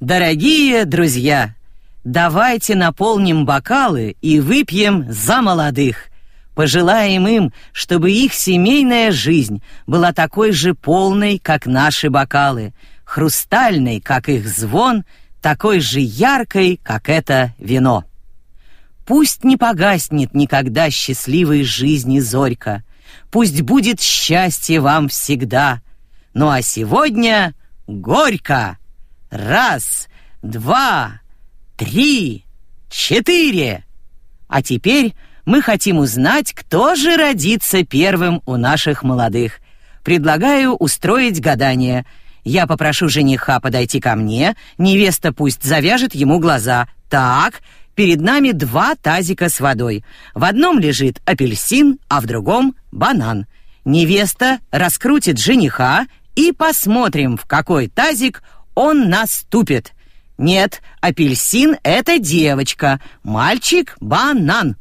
Дорогие друзья, давайте наполним бокалы и выпьем за молодых. Пожелаем им, чтобы их семейная жизнь была такой же полной, как наши бокалы, хрустальной, как их звон, такой же яркой, как это вино. Пусть не погаснет никогда счастливой жизни зорька, пусть будет счастье вам всегда. Ну а сегодня горько! Раз, два, три, четыре. А теперь мы хотим узнать, кто же родится первым у наших молодых. Предлагаю устроить гадание. Я попрошу жениха подойти ко мне, невеста пусть завяжет ему глаза. Так, перед нами два тазика с водой. В одном лежит апельсин, а в другом — банан. Невеста раскрутит жениха и посмотрим, в какой тазик он наступит. Нет, апельсин — это девочка, мальчик — банан.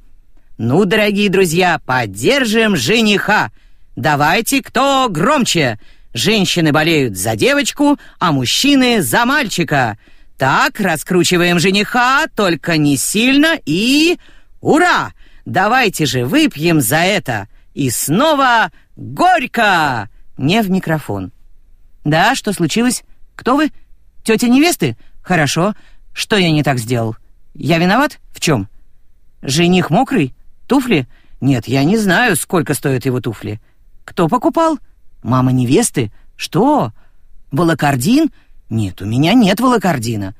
Ну, дорогие друзья, поддержим жениха. Давайте, кто громче. Женщины болеют за девочку, а мужчины за мальчика. Так, раскручиваем жениха, только не сильно и... Ура! Давайте же выпьем за это. И снова горько! Не в микрофон. Да, что случилось? Кто вы? Тетя невесты? Хорошо. Что я не так сделал? Я виноват? В чем? Жених мокрый? Туфли? Нет, я не знаю, сколько стоят его туфли. Кто покупал? Мама невесты? Что? Волокордин? Нет, у меня нет волокордина.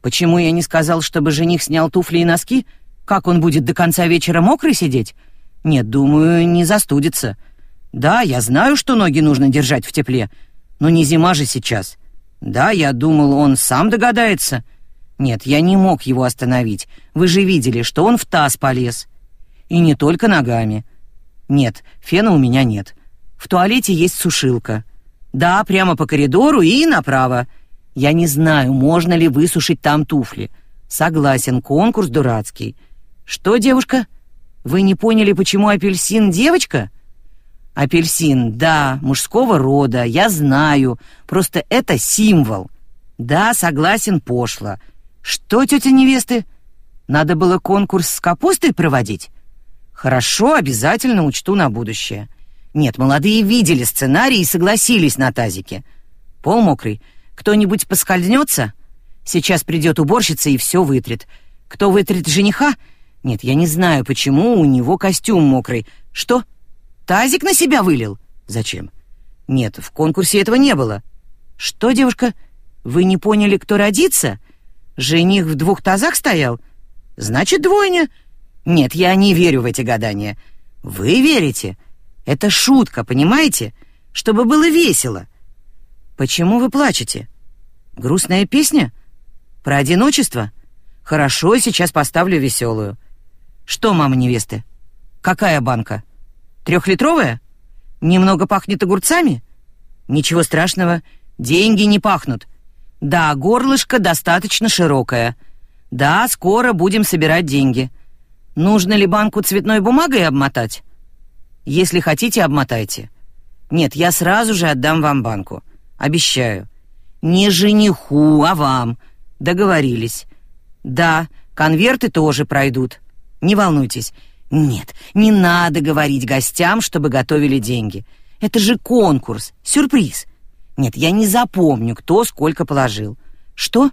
Почему я не сказал, чтобы жених снял туфли и носки? Как он будет до конца вечера мокрый сидеть? Нет, думаю, не застудится. Да, я знаю, что ноги нужно держать в тепле, но не зима же сейчас. Да, я думал, он сам догадается. Нет, я не мог его остановить. Вы же видели, что он в таз полез. И не только ногами. Нет, фена у меня нет. В туалете есть сушилка. Да, прямо по коридору и направо. Я не знаю, можно ли высушить там туфли. Согласен, конкурс дурацкий. Что, девушка? Вы не поняли, почему апельсин девочка? Апельсин, да, мужского рода, я знаю. Просто это символ. Да, согласен, пошло. Что, тетя невесты? Надо было конкурс с капустой проводить? Хорошо, обязательно учту на будущее. Нет, молодые видели сценарий и согласились на тазике. Пол мокрый. Кто-нибудь поскользнется? Сейчас придет уборщица и все вытрет. Кто вытрет жениха? Нет, я не знаю, почему у него костюм мокрый. Что? Тазик на себя вылил? Зачем? Нет, в конкурсе этого не было. Что, девушка, вы не поняли, кто родится? Жених в двух тазах стоял? Значит, двойня. Нет, я не верю в эти гадания. Вы верите? Это шутка, понимаете? Чтобы было весело. Почему вы плачете? Грустная песня? Про одиночество? Хорошо, сейчас поставлю веселую. Что, мама невесты? Какая банка? Трехлитровая? Немного пахнет огурцами? Ничего страшного, деньги не пахнут. Да, горлышко достаточно широкое. Да, скоро будем собирать деньги. Нужно ли банку цветной бумагой обмотать? Если хотите, обмотайте. Нет, я сразу же отдам вам банку. Обещаю. Не жениху, а вам. Договорились. Да, конверты тоже пройдут. Не волнуйтесь. Нет, не надо говорить гостям, чтобы готовили деньги. Это же конкурс, сюрприз. Нет, я не запомню, кто сколько положил. Что?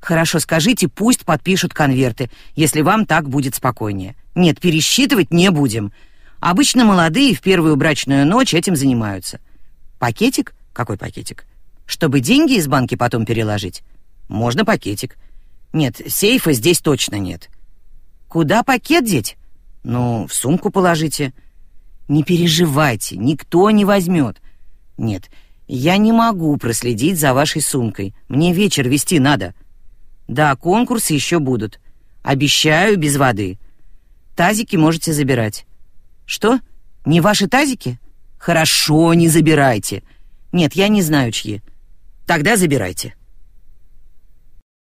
Хорошо, скажите, пусть подпишут конверты, если вам так будет спокойнее. Нет, пересчитывать не будем. Обычно молодые в первую брачную ночь этим занимаются. Пакетик? Какой пакетик? Чтобы деньги из банки потом переложить? Можно пакетик. Нет, сейфа здесь точно нет. Куда пакет деть? Ну, в сумку положите. Не переживайте, никто не возьмет. Нет, я не могу проследить за вашей сумкой. Мне вечер вести надо. Да, конкурсы еще будут. Обещаю, без воды. Тазики можете забирать. Что? Не ваши тазики? Хорошо, не забирайте. Нет, я не знаю, чьи. Тогда забирайте.